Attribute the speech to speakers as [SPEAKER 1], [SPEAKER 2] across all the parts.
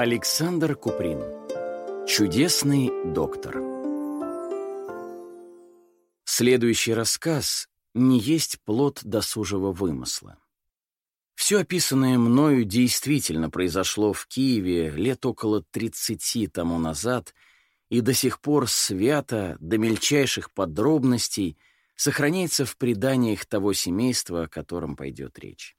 [SPEAKER 1] Александр Куприн. Чудесный доктор. Следующий рассказ не есть плод досужего вымысла. Все описанное мною действительно произошло в Киеве лет около 30 тому назад и до сих пор свято, до мельчайших подробностей, сохраняется в преданиях того семейства, о котором пойдет речь.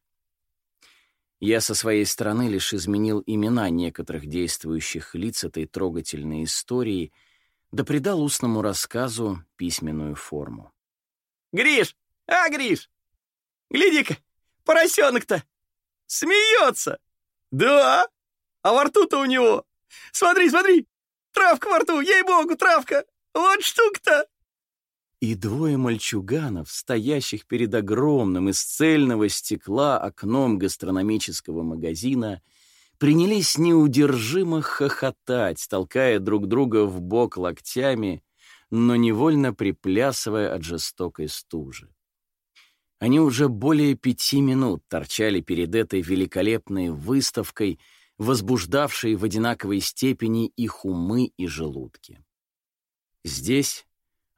[SPEAKER 1] Я со своей стороны лишь изменил имена некоторых действующих лиц этой трогательной истории, да придал устному рассказу письменную форму.
[SPEAKER 2] «Гриш! А, Гриш! Гляди-ка, поросенок-то смеется! Да! А во рту-то у него! Смотри, смотри! Травка во рту, ей-богу, травка! Вот штука-то!»
[SPEAKER 1] И двое мальчуганов, стоящих перед огромным из цельного стекла окном гастрономического магазина, принялись неудержимо хохотать, толкая друг друга в бок локтями, но невольно приплясывая от жестокой стужи. Они уже более пяти минут торчали перед этой великолепной выставкой, возбуждавшей в одинаковой степени их умы и желудки. Здесь,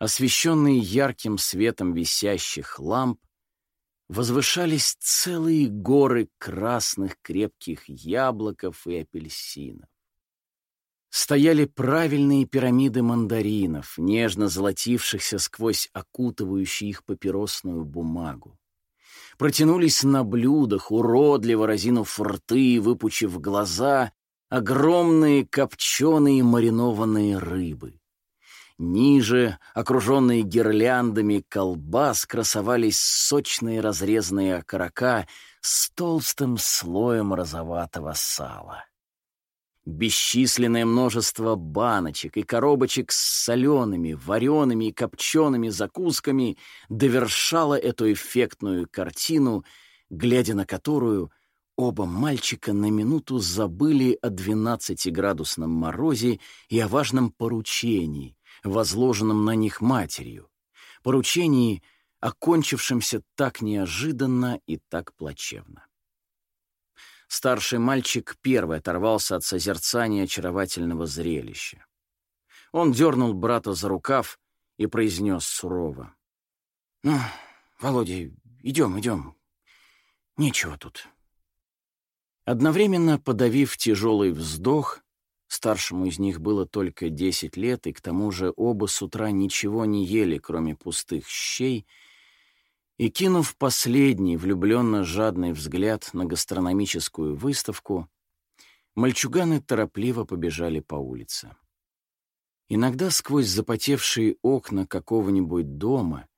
[SPEAKER 1] освещенные ярким светом висящих ламп, возвышались целые горы красных крепких яблоков и апельсинов. Стояли правильные пирамиды мандаринов, нежно золотившихся сквозь окутывающую их папиросную бумагу. Протянулись на блюдах, уродливо разинув рты и выпучив глаза, огромные копченые маринованные рыбы. Ниже, окруженные гирляндами колбас, красовались сочные разрезанные окорока с толстым слоем розоватого сала. Бесчисленное множество баночек и коробочек с солеными, вареными и копчеными закусками довершало эту эффектную картину, глядя на которую оба мальчика на минуту забыли о 12-градусном морозе и о важном поручении, возложенном на них матерью, поручении, окончившемся так неожиданно и так плачевно. Старший мальчик первый оторвался от созерцания очаровательного зрелища. Он дернул брата за рукав и произнес сурово. «Ну, Володя, идем, идем. Нечего тут». Одновременно подавив тяжелый вздох, Старшему из них было только десять лет, и к тому же оба с утра ничего не ели, кроме пустых щей, и, кинув последний влюбленно-жадный взгляд на гастрономическую выставку, мальчуганы торопливо побежали по улице. Иногда сквозь запотевшие окна какого-нибудь дома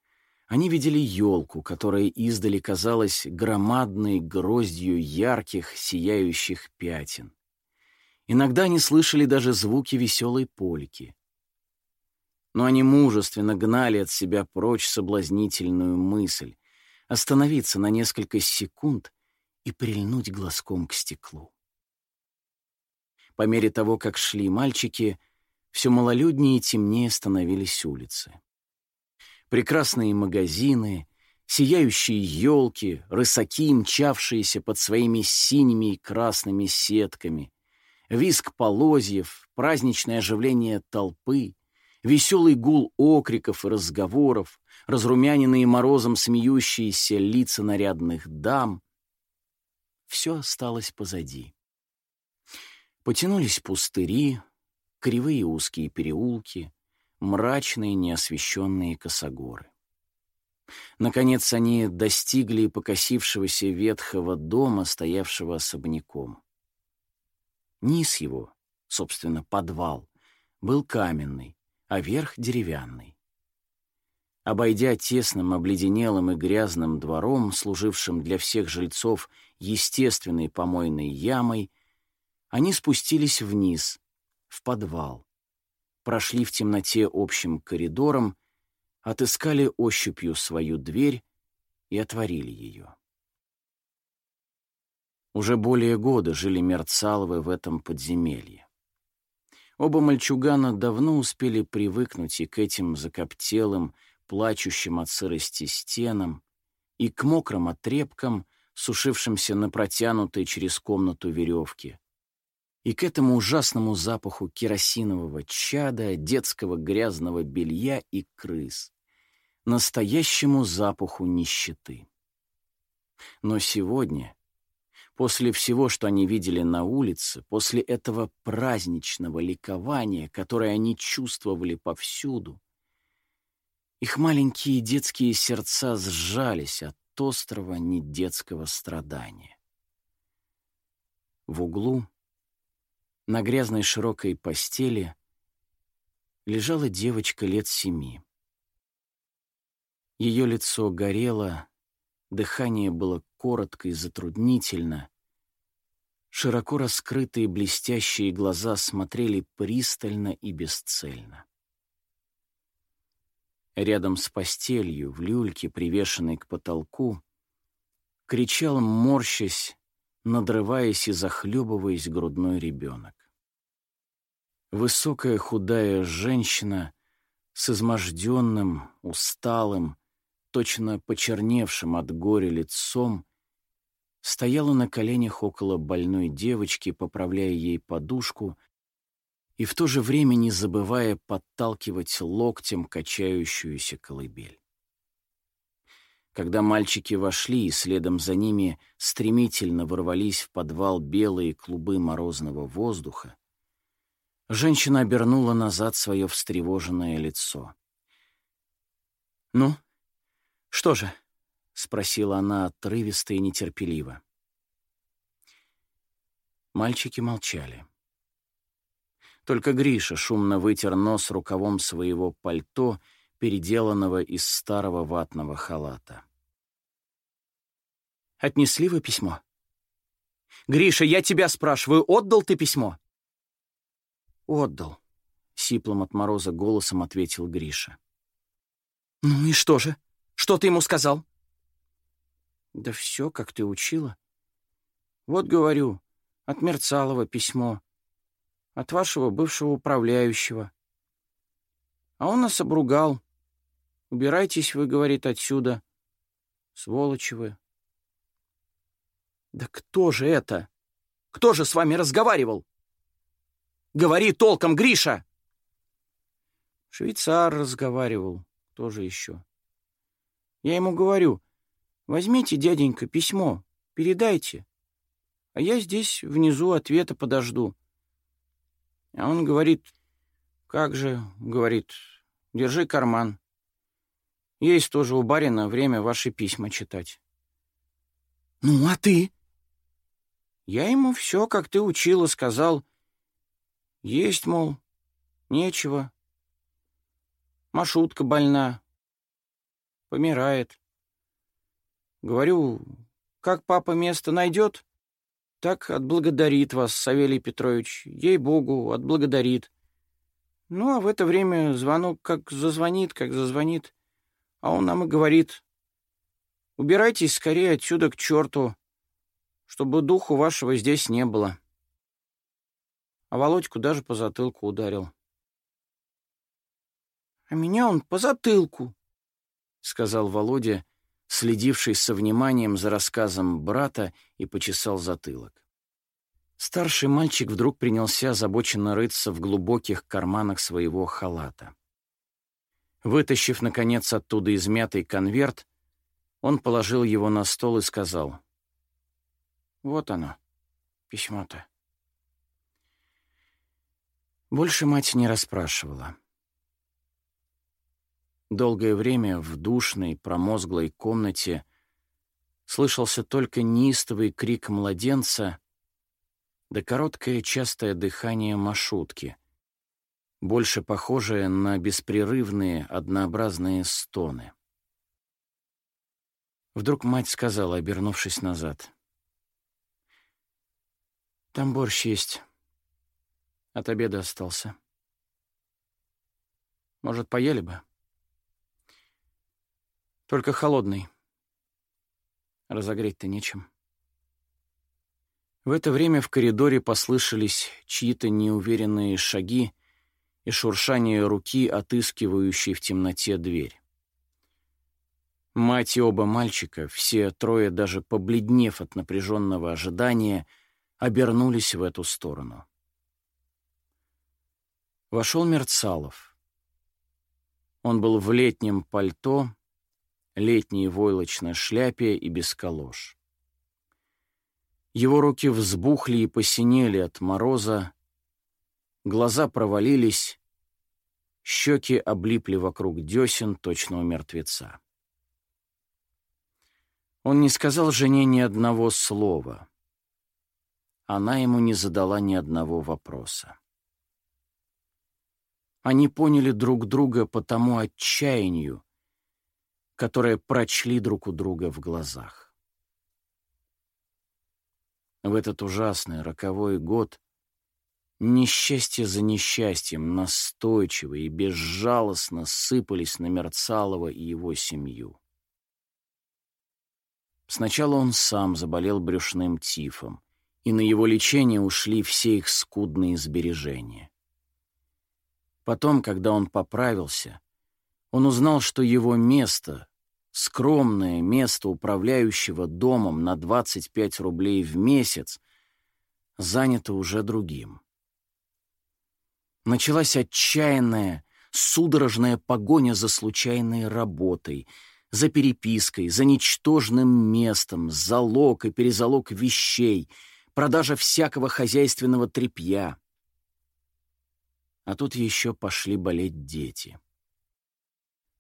[SPEAKER 1] они видели елку, которая издали казалась громадной гроздью ярких, сияющих пятен. Иногда они слышали даже звуки веселой польки. Но они мужественно гнали от себя прочь соблазнительную мысль остановиться на несколько секунд и прильнуть глазком к стеклу. По мере того, как шли мальчики, все малолюднее и темнее становились улицы. Прекрасные магазины, сияющие елки, рысаки, мчавшиеся под своими синими и красными сетками, виск полозьев, праздничное оживление толпы, веселый гул окриков и разговоров, разрумяненные морозом смеющиеся лица нарядных дам. Все осталось позади. Потянулись пустыри, кривые узкие переулки, мрачные неосвещенные косогоры. Наконец они достигли покосившегося ветхого дома, стоявшего особняком. Низ его, собственно, подвал, был каменный, а верх — деревянный. Обойдя тесным, обледенелым и грязным двором, служившим для всех жильцов естественной помойной ямой, они спустились вниз, в подвал, прошли в темноте общим коридором, отыскали ощупью свою дверь и отворили ее. Уже более года жили Мерцаловы в этом подземелье. Оба мальчугана давно успели привыкнуть и к этим закоптелым, плачущим от сырости стенам, и к мокрым отрепкам, сушившимся на протянутой через комнату веревке, И к этому ужасному запаху керосинового чада, детского грязного белья и крыс, настоящему запаху нищеты. Но сегодня, после всего, что они видели на улице, после этого праздничного ликования, которое они чувствовали повсюду, их маленькие детские сердца сжались от острого недетского страдания. В углу, на грязной широкой постели, лежала девочка лет семи. Ее лицо горело, дыхание было коротко и затруднительно. Широко раскрытые блестящие глаза смотрели пристально и бесцельно. Рядом с постелью, в люльке, привешенной к потолку, кричал, морщась, надрываясь и захлебываясь грудной ребенок. Высокая худая женщина с изможденным, усталым, точно почерневшим от горя лицом, стояла на коленях около больной девочки, поправляя ей подушку и в то же время не забывая подталкивать локтем качающуюся колыбель. Когда мальчики вошли и следом за ними стремительно ворвались в подвал белые клубы морозного воздуха, женщина обернула назад свое встревоженное лицо. «Ну, что же?» — спросила она отрывисто и нетерпеливо. Мальчики молчали. Только Гриша шумно вытер нос рукавом своего пальто, переделанного из старого ватного халата. «Отнесли вы письмо?» «Гриша, я тебя спрашиваю, отдал ты письмо?» «Отдал», — сиплым от мороза голосом ответил Гриша. «Ну и что же? Что ты ему сказал?» «Да все, как ты учила. Вот, говорю, от Мерцалова письмо от вашего бывшего управляющего. А он нас обругал. Убирайтесь, вы, говорит, отсюда. Сволочи вы. Да кто же это? Кто же с вами разговаривал? Говори толком, Гриша! Швейцар разговаривал. Кто же еще? Я ему говорю, возьмите, дяденька, письмо, передайте. А я здесь внизу ответа подожду. А он говорит, как же, говорит, держи карман. Есть тоже у барина время ваши письма читать. Ну, а ты? Я ему все, как ты учила, сказал. Есть, мол, нечего. Машутка больна. Помирает. Говорю, как папа место найдет, так отблагодарит вас, Савелий Петрович, ей-богу, отблагодарит. Ну, а в это время звонок как зазвонит, как зазвонит, а он нам и говорит, убирайтесь скорее отсюда к черту, чтобы духу вашего здесь не было. А Володьку даже по затылку ударил. — А меня он по затылку, — сказал Володя, следивший со вниманием за рассказом брата, и почесал затылок. Старший мальчик вдруг принялся озабоченно рыться в глубоких карманах своего халата. Вытащив, наконец, оттуда измятый конверт, он положил его на стол и сказал. «Вот оно, письмо-то». Больше мать не расспрашивала. Долгое время в душной, промозглой комнате слышался только неистовый крик младенца да короткое частое дыхание маршрутки, больше похожее на беспрерывные однообразные стоны. Вдруг мать сказала, обернувшись назад. «Там борщ есть. От обеда остался. Может, поели бы?» Только холодный. Разогреть-то нечем. В это время в коридоре послышались чьи-то неуверенные шаги и шуршание руки, отыскивающей в темноте дверь. Мать и оба мальчика, все трое даже побледнев от напряженного ожидания, обернулись в эту сторону. Вошел Мерцалов. Он был в летнем пальто, летней войлочной шляпе и без колош. Его руки взбухли и посинели от мороза, глаза провалились, щеки облипли вокруг десен точного мертвеца. Он не сказал жене ни одного слова. Она ему не задала ни одного вопроса. Они поняли друг друга по тому отчаянию, которое прочли друг у друга в глазах. В этот ужасный роковой год несчастье за несчастьем настойчиво и безжалостно сыпались на Мерцалова и его семью. Сначала он сам заболел брюшным тифом, и на его лечение ушли все их скудные сбережения. Потом, когда он поправился, он узнал, что его место, скромное место управляющего домом на 25 рублей в месяц, занято уже другим. Началась отчаянная, судорожная погоня за случайной работой, за перепиской, за ничтожным местом, залог и перезалог вещей, продажа всякого хозяйственного тряпья. А тут еще пошли болеть дети.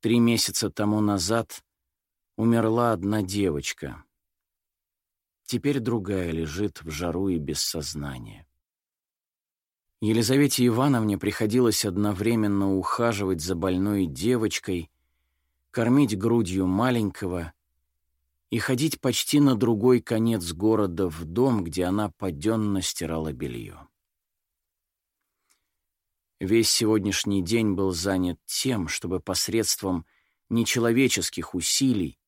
[SPEAKER 1] Три месяца тому назад умерла одна девочка. Теперь другая лежит в жару и без сознания. Елизавете Ивановне приходилось одновременно ухаживать за больной девочкой, кормить грудью маленького и ходить почти на другой конец города в дом, где она паденно стирала белье. Весь сегодняшний день был занят тем, чтобы посредством нечеловеческих усилий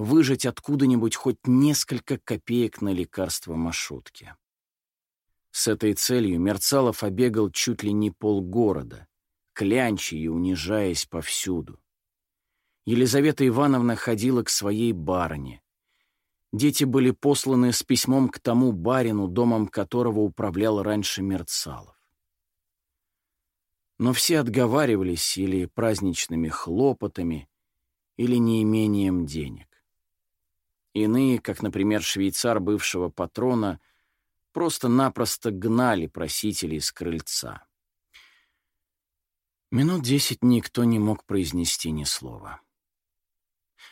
[SPEAKER 1] выжать откуда-нибудь хоть несколько копеек на лекарство Машутке. С этой целью Мерцалов обегал чуть ли не полгорода, клянча и унижаясь повсюду. Елизавета Ивановна ходила к своей барыне. Дети были посланы с письмом к тому барину, домом которого управлял раньше Мерцалов. Но все отговаривались или праздничными хлопотами, или неимением денег. Иные, как, например, швейцар бывшего патрона, просто-напросто гнали просителей с крыльца. Минут десять никто не мог произнести ни слова.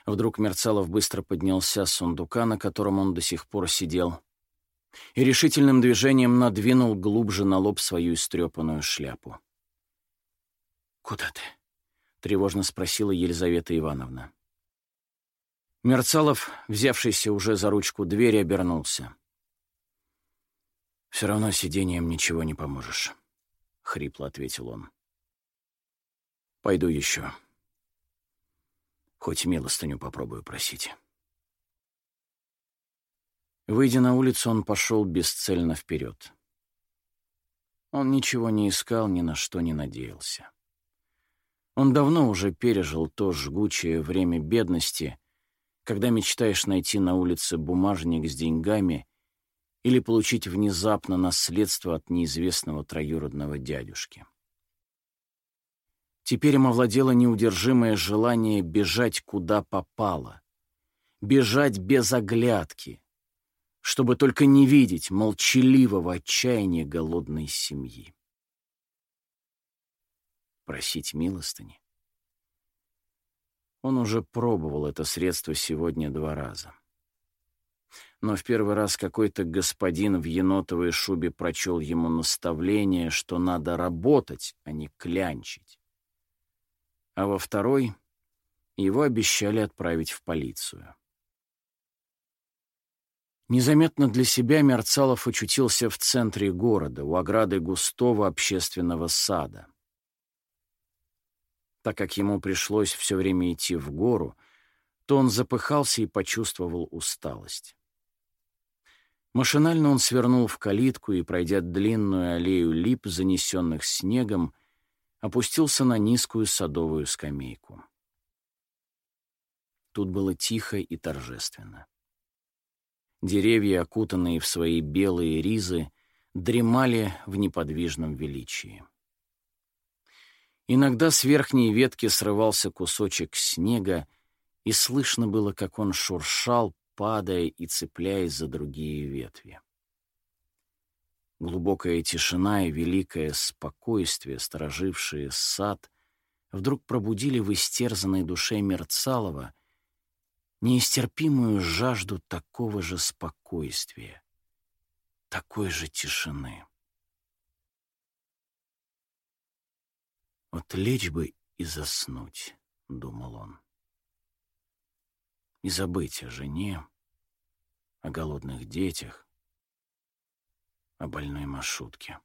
[SPEAKER 1] Вдруг Мерцалов быстро поднялся с сундука, на котором он до сих пор сидел, и решительным движением надвинул глубже на лоб свою истрепанную шляпу. «Куда ты?» — тревожно спросила Елизавета Ивановна. Мерцалов, взявшийся уже за ручку двери, обернулся. «Все равно сидением ничего не поможешь», — хрипло ответил он. «Пойду еще. Хоть милостыню попробую просить». Выйдя на улицу, он пошел бесцельно вперед. Он ничего не искал, ни на что не надеялся. Он давно уже пережил то жгучее время бедности, когда мечтаешь найти на улице бумажник с деньгами или получить внезапно наследство от неизвестного троюродного дядюшки. Теперь им овладело неудержимое желание бежать куда попало, бежать без оглядки, чтобы только не видеть молчаливого отчаяния голодной семьи. Просить милостыни. Он уже пробовал это средство сегодня два раза но в первый раз какой-то господин в енотовой шубе прочел ему наставление, что надо работать, а не клянчить. А во второй его обещали отправить в полицию. Незаметно для себя Мерцалов очутился в центре города, у ограды густого общественного сада. Так как ему пришлось все время идти в гору, то он запыхался и почувствовал усталость. Машинально он свернул в калитку и, пройдя длинную аллею лип, занесенных снегом, опустился на низкую садовую скамейку. Тут было тихо и торжественно. Деревья, окутанные в свои белые ризы, дремали в неподвижном величии. Иногда с верхней ветки срывался кусочек снега, и слышно было, как он шуршал, падая и цепляясь за другие ветви. Глубокая тишина и великое спокойствие, сторожившие сад, вдруг пробудили в истерзанной душе Мерцалова неистерпимую жажду такого же спокойствия, такой же тишины. «Вот лечь бы и заснуть», — думал он. «И забыть о жене, о голодных детях, о больной маршрутке».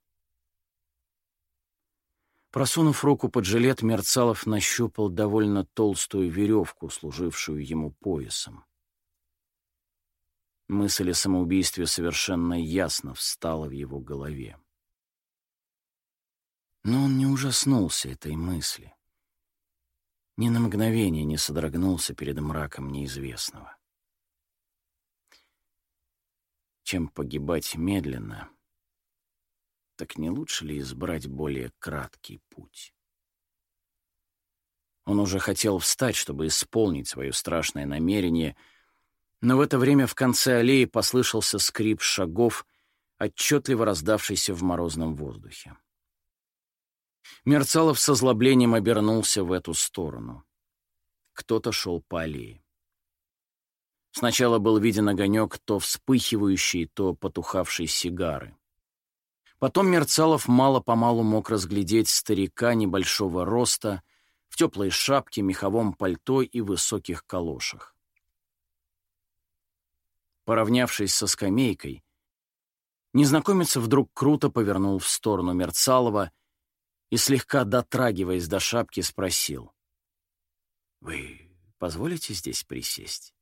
[SPEAKER 1] Просунув руку под жилет, Мерцалов нащупал довольно толстую веревку, служившую ему поясом. Мысль о самоубийстве совершенно ясно встала в его голове. Но он не ужаснулся этой мысли. Ни на мгновение не содрогнулся перед мраком неизвестного. Чем погибать медленно, так не лучше ли избрать более краткий путь? Он уже хотел встать, чтобы исполнить свое страшное намерение, но в это время в конце аллеи послышался скрип шагов, отчетливо раздавшийся в морозном воздухе. Мерцалов с озлоблением обернулся в эту сторону. Кто-то шел по аллее. Сначала был виден огонек то вспыхивающий, то потухавший сигары. Потом Мерцалов мало-помалу мог разглядеть старика небольшого роста в теплой шапке, меховом пальто и высоких калошах. Поравнявшись со скамейкой, незнакомец вдруг круто повернул в сторону Мерцалова и, слегка дотрагиваясь до шапки, спросил. «Вы позволите здесь присесть?»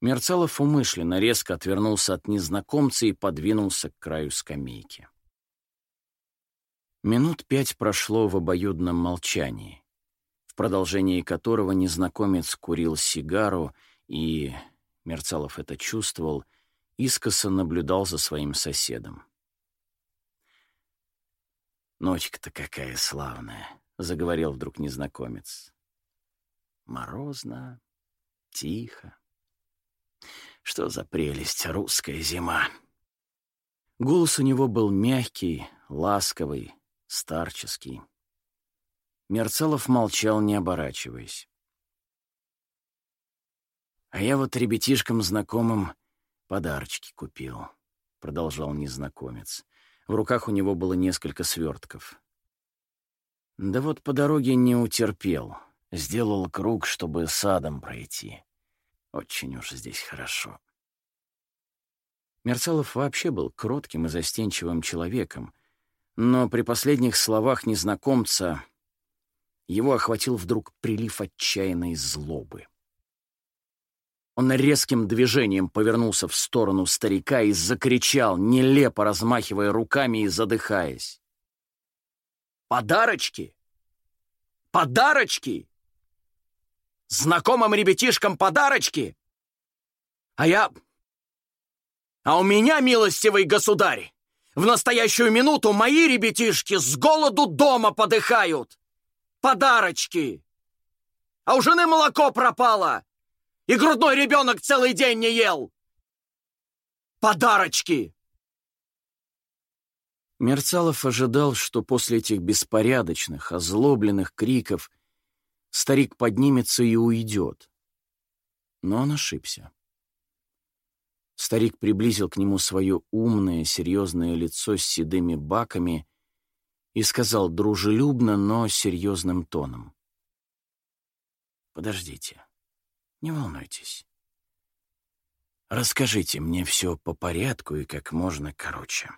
[SPEAKER 1] Мерцалов умышленно резко отвернулся от незнакомца и подвинулся к краю скамейки. Минут пять прошло в обоюдном молчании, в продолжении которого незнакомец курил сигару и, Мерцалов это чувствовал, искоса наблюдал за своим соседом. «Ночка-то какая славная!» — заговорил вдруг незнакомец. «Морозно, тихо. Что за прелесть русская зима!» Голос у него был мягкий, ласковый, старческий. Мерцалов молчал, не оборачиваясь. «А я вот ребятишкам знакомым подарочки купил», — продолжал незнакомец. В руках у него было несколько свертков. Да вот по дороге не утерпел. Сделал круг, чтобы садом пройти. Очень уж здесь хорошо. Мерцалов вообще был кротким и застенчивым человеком, но при последних словах незнакомца его охватил вдруг прилив отчаянной злобы. Он резким движением повернулся в сторону старика и закричал, нелепо размахивая руками и задыхаясь. «Подарочки! Подарочки! Знакомым ребятишкам подарочки! А я... А у меня, милостивый государь, в настоящую минуту мои ребятишки с голоду дома подыхают! Подарочки! А у жены молоко пропало!» И грудной ребенок целый день не ел! Подарочки!» Мерцалов ожидал, что после этих беспорядочных, озлобленных криков старик поднимется и уйдет. Но он ошибся. Старик приблизил к нему свое умное, серьезное лицо с седыми баками и сказал дружелюбно, но серьезным тоном. «Подождите. Не волнуйтесь. Расскажите мне все по порядку и как можно короче.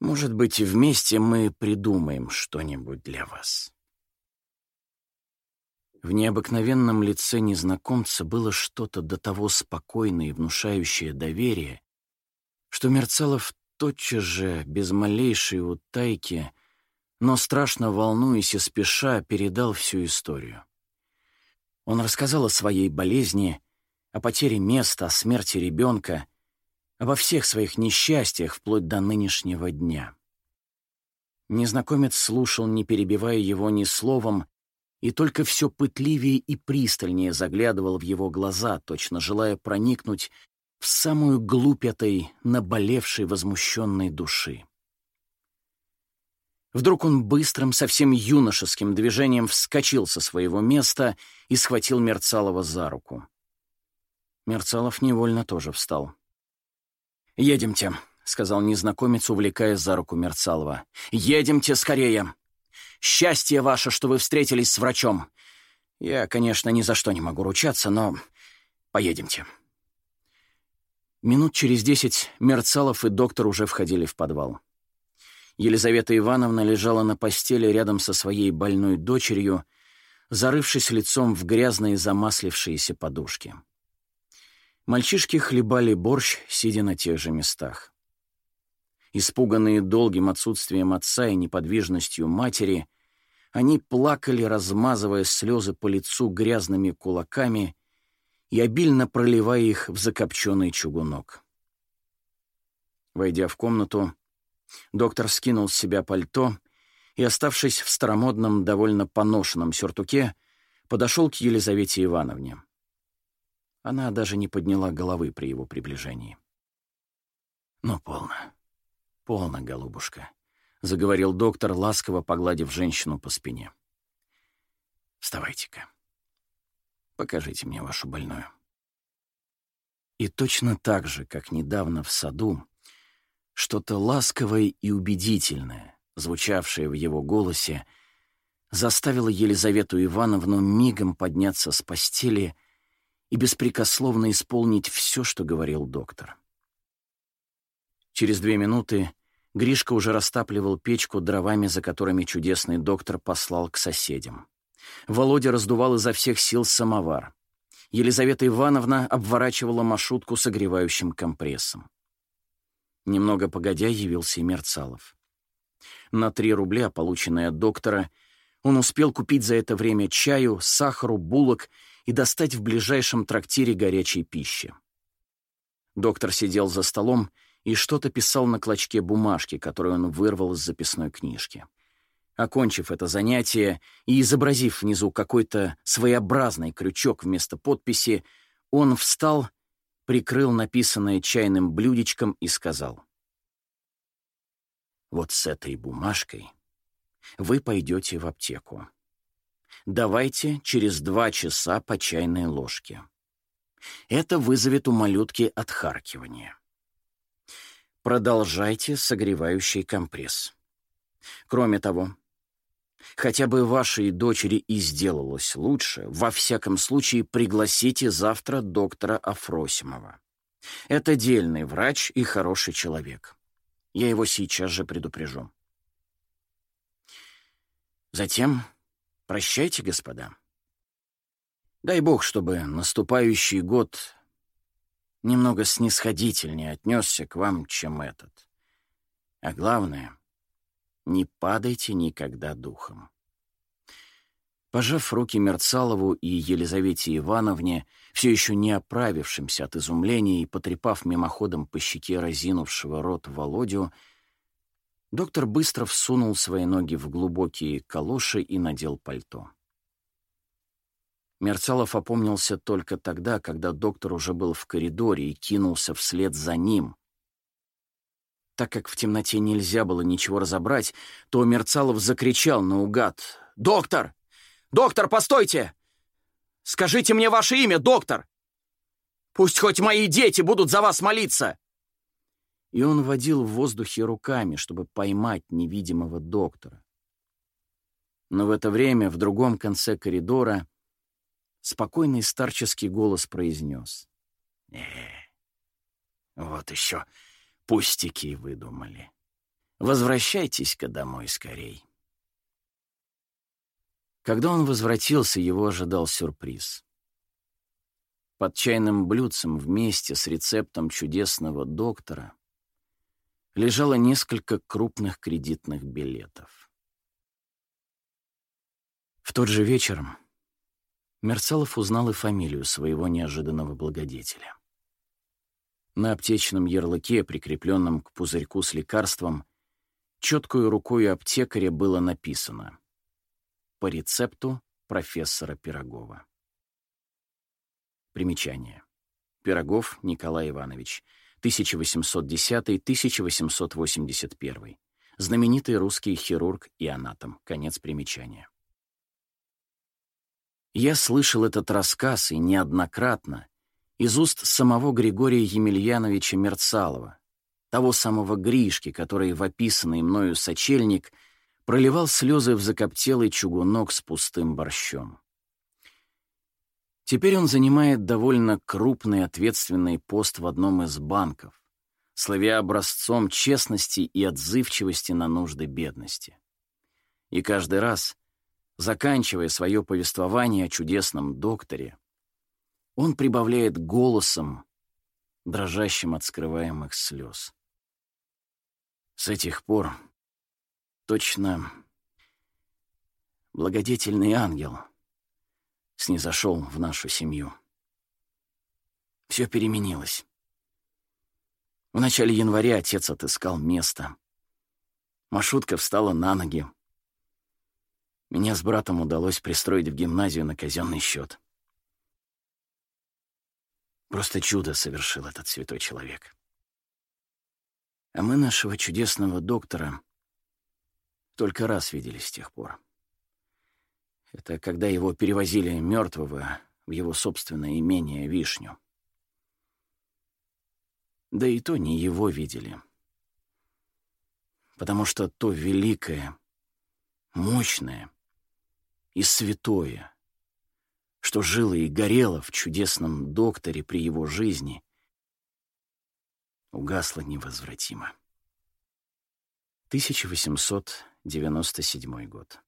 [SPEAKER 1] Может быть, и вместе мы придумаем что-нибудь для вас. В необыкновенном лице незнакомца было что-то до того спокойное и внушающее доверие, что Мерцалов тотчас же, без малейшей утайки, но страшно волнуясь и спеша, передал всю историю. Он рассказал о своей болезни, о потере места, о смерти ребенка, обо всех своих несчастьях вплоть до нынешнего дня. Незнакомец слушал, не перебивая его ни словом, и только все пытливее и пристальнее заглядывал в его глаза, точно желая проникнуть в самую глубь наболевшей возмущенной души. Вдруг он быстрым, совсем юношеским движением вскочил со своего места и схватил Мерцалова за руку. Мерцалов невольно тоже встал. «Едемте», — сказал незнакомец, увлекая за руку Мерцалова. «Едемте скорее! Счастье ваше, что вы встретились с врачом. Я, конечно, ни за что не могу ручаться, но поедемте». Минут через десять Мерцалов и доктор уже входили в подвал. Елизавета Ивановна лежала на постели рядом со своей больной дочерью, зарывшись лицом в грязные замаслившиеся подушки. Мальчишки хлебали борщ, сидя на тех же местах. Испуганные долгим отсутствием отца и неподвижностью матери, они плакали, размазывая слезы по лицу грязными кулаками и обильно проливая их в закопченный чугунок. Войдя в комнату, Доктор скинул с себя пальто и, оставшись в старомодном, довольно поношенном сюртуке, подошел к Елизавете Ивановне. Она даже не подняла головы при его приближении. «Ну, полно, полно, голубушка», — заговорил доктор, ласково погладив женщину по спине. «Вставайте-ка. Покажите мне вашу больную». И точно так же, как недавно в саду, что-то ласковое и убедительное, звучавшее в его голосе, заставило Елизавету Ивановну мигом подняться с постели и беспрекословно исполнить все, что говорил доктор. Через две минуты Гришка уже растапливал печку дровами, за которыми чудесный доктор послал к соседям. Володя раздувал изо всех сил самовар. Елизавета Ивановна обворачивала маршрутку согревающим компрессом. Немного погодя явился и Мерцалов. На три рубля, полученные от доктора, он успел купить за это время чаю, сахару, булок и достать в ближайшем трактире горячей пищи. Доктор сидел за столом и что-то писал на клочке бумажки, которую он вырвал из записной книжки. Окончив это занятие и изобразив внизу какой-то своеобразный крючок вместо подписи, он встал прикрыл написанное чайным блюдечком и сказал. «Вот с этой бумажкой вы пойдете в аптеку. Давайте через два часа по чайной ложке. Это вызовет у малютки отхаркивание. Продолжайте согревающий компресс. Кроме того, хотя бы вашей дочери и сделалось лучше, во всяком случае пригласите завтра доктора Афросимова. Это дельный врач и хороший человек. Я его сейчас же предупрежу. Затем прощайте, господа. Дай бог, чтобы наступающий год немного снисходительнее отнесся к вам, чем этот. А главное — не падайте никогда духом. Пожав руки Мерцалову и Елизавете Ивановне, все еще не оправившимся от изумления и потрепав мимоходом по щеке разинувшего рот Володю, доктор быстро всунул свои ноги в глубокие калоши и надел пальто. Мерцалов опомнился только тогда, когда доктор уже был в коридоре и кинулся вслед за ним, так как в темноте нельзя было ничего разобрать, то Мерцалов закричал наугад. «Доктор! Доктор, постойте! Скажите мне ваше имя, доктор! Пусть хоть мои дети будут за вас молиться!» И он водил в воздухе руками, чтобы поймать невидимого доктора. Но в это время в другом конце коридора спокойный старческий голос произнес. «Э, вот еще Пустяки выдумали. Возвращайтесь-ка домой скорей. Когда он возвратился, его ожидал сюрприз. Под чайным блюдцем вместе с рецептом чудесного доктора лежало несколько крупных кредитных билетов. В тот же вечер Мерцалов узнал и фамилию своего неожиданного благодетеля. На аптечном ярлыке, прикрепленном к пузырьку с лекарством, четкую рукой аптекаря было написано «По рецепту профессора Пирогова». Примечание. Пирогов Николай Иванович, 1810-1881. Знаменитый русский хирург и анатом. Конец примечания. Я слышал этот рассказ и неоднократно из уст самого Григория Емельяновича Мерцалова, того самого Гришки, который в описанный мною сочельник проливал слезы в закоптелый чугунок с пустым борщом. Теперь он занимает довольно крупный ответственный пост в одном из банков, славя образцом честности и отзывчивости на нужды бедности. И каждый раз, заканчивая свое повествование о чудесном докторе, он прибавляет голосом, дрожащим от скрываемых слез. С этих пор точно благодетельный ангел снизошел в нашу семью. Все переменилось. В начале января отец отыскал место. Машутка встала на ноги. Меня с братом удалось пристроить в гимназию на казенный счет. Просто чудо совершил этот святой человек. А мы нашего чудесного доктора только раз видели с тех пор. Это когда его перевозили мертвого в его собственное имение Вишню. Да и то не его видели. Потому что то великое, мощное и святое, что жило и горело в чудесном докторе при его жизни, угасло невозвратимо. 1897 год.